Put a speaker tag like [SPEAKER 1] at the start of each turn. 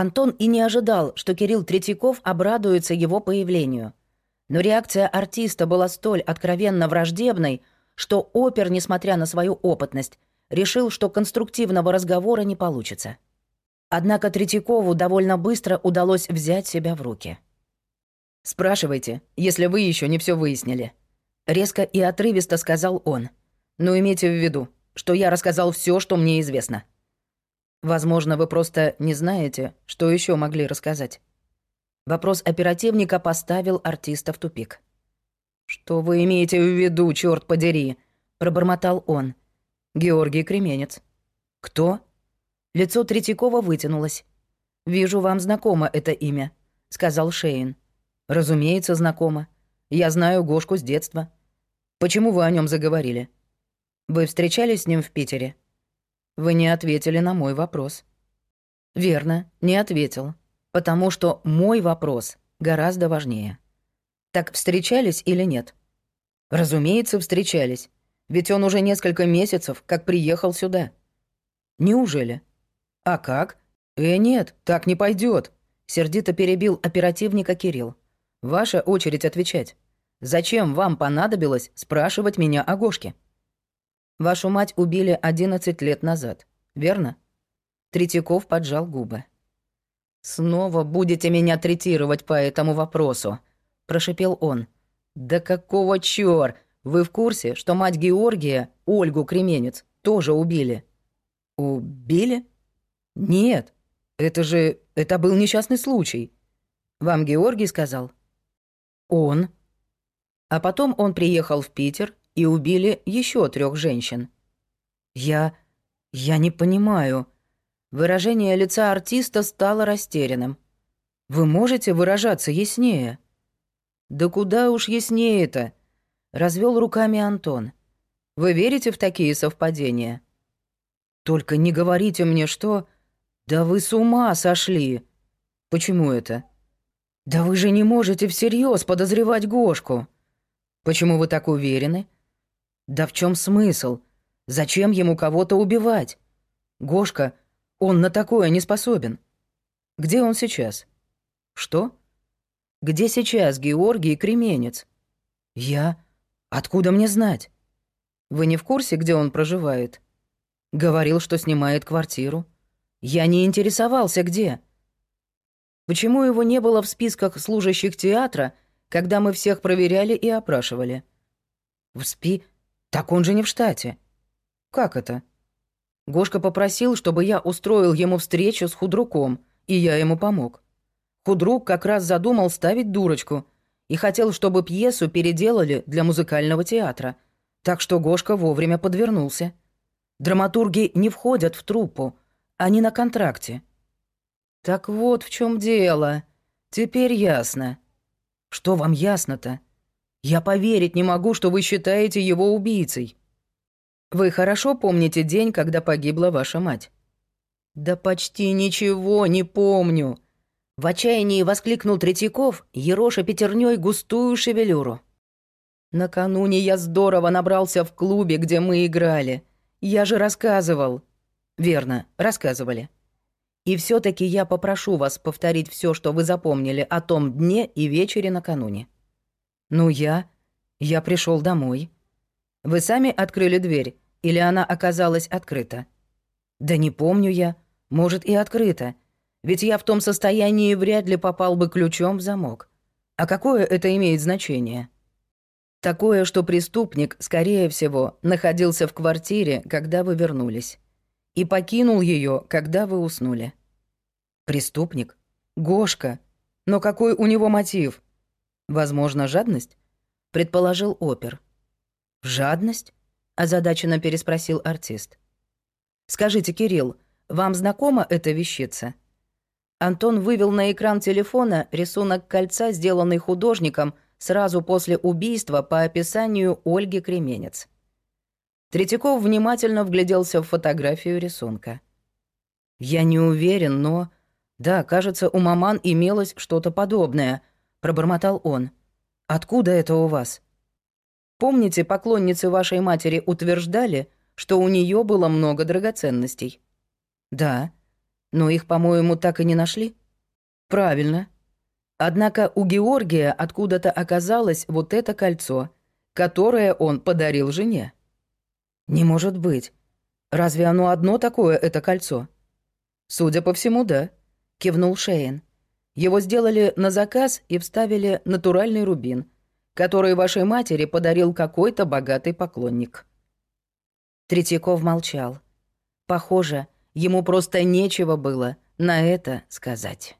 [SPEAKER 1] Антон и не ожидал, что Кирилл Третьяков обрадуется его появлению. Но реакция артиста была столь откровенно враждебной, что опер, несмотря на свою опытность, решил, что конструктивного разговора не получится. Однако Третьякову довольно быстро удалось взять себя в руки. «Спрашивайте, если вы еще не все выяснили», — резко и отрывисто сказал он. «Но имейте в виду, что я рассказал все, что мне известно. Возможно, вы просто не знаете, что еще могли рассказать». Вопрос оперативника поставил артиста в тупик. «Что вы имеете в виду, черт подери?» — пробормотал он. «Георгий Кременец». «Кто?» Лицо Третьякова вытянулось. «Вижу, вам знакомо это имя», — сказал Шейн. «Разумеется, знакомо. Я знаю Гошку с детства. Почему вы о нем заговорили? Вы встречались с ним в Питере?» Вы не ответили на мой вопрос. Верно, не ответил потому что мой вопрос гораздо важнее. Так встречались или нет? Разумеется, встречались. Ведь он уже несколько месяцев как приехал сюда. Неужели? А как? Э, нет, так не пойдет. Сердито перебил оперативника Кирилл. Ваша очередь отвечать. Зачем вам понадобилось спрашивать меня о Гошке? Вашу мать убили 11 лет назад, верно? Третьяков поджал губы. «Снова будете меня третировать по этому вопросу», — прошипел он. «Да какого чёр? Вы в курсе, что мать Георгия, Ольгу Кременец, тоже убили?» «Убили? Нет, это же... это был несчастный случай. Вам Георгий сказал?» «Он». А потом он приехал в Питер и убили еще трех женщин. «Я... я не понимаю», Выражение лица артиста стало растерянным. «Вы можете выражаться яснее?» «Да куда уж яснее-то?» — развел руками Антон. «Вы верите в такие совпадения?» «Только не говорите мне, что...» «Да вы с ума сошли!» «Почему это?» «Да вы же не можете всерьез подозревать Гошку!» «Почему вы так уверены?» «Да в чем смысл? Зачем ему кого-то убивать? Гошка он на такое не способен. Где он сейчас? Что? Где сейчас Георгий Кременец? Я? Откуда мне знать? Вы не в курсе, где он проживает? Говорил, что снимает квартиру. Я не интересовался, где. Почему его не было в списках служащих театра, когда мы всех проверяли и опрашивали? В СПИ? Так он же не в штате. Как это? Гошка попросил, чтобы я устроил ему встречу с худруком, и я ему помог. Худрук как раз задумал ставить дурочку и хотел, чтобы пьесу переделали для музыкального театра. Так что Гошка вовремя подвернулся. Драматурги не входят в труппу, они на контракте. Так вот в чем дело. Теперь ясно. Что вам ясно-то? Я поверить не могу, что вы считаете его убийцей. Вы хорошо помните день, когда погибла ваша мать? Да почти ничего не помню. В отчаянии воскликнул Третьяков, ероша пятерней густую шевелюру. Накануне я здорово набрался в клубе, где мы играли. Я же рассказывал. Верно, рассказывали. И все таки я попрошу вас повторить все, что вы запомнили о том дне и вечере накануне. Ну я... Я пришел домой. Вы сами открыли дверь или она оказалась открыта? Да не помню я. Может, и открыта. Ведь я в том состоянии вряд ли попал бы ключом в замок. А какое это имеет значение? Такое, что преступник, скорее всего, находился в квартире, когда вы вернулись. И покинул ее, когда вы уснули. Преступник? Гошка. Но какой у него мотив? Возможно, жадность? Предположил опер. Жадность? озадаченно переспросил артист. Скажите, Кирилл, вам знакома эта вещица? Антон вывел на экран телефона рисунок кольца, сделанный художником сразу после убийства по описанию Ольги Кременец. Третьяков внимательно вгляделся в фотографию рисунка. «Я не уверен, но...» «Да, кажется, у маман имелось что-то подобное», — пробормотал он. «Откуда это у вас?» Помните, поклонницы вашей матери утверждали, что у нее было много драгоценностей? Да. Но их, по-моему, так и не нашли. Правильно. Однако у Георгия откуда-то оказалось вот это кольцо, которое он подарил жене. Не может быть. Разве оно одно такое, это кольцо? Судя по всему, да, кивнул Шейн. Его сделали на заказ и вставили натуральный рубин, который вашей матери подарил какой-то богатый поклонник. Третьяков молчал. Похоже, ему просто нечего было на это сказать.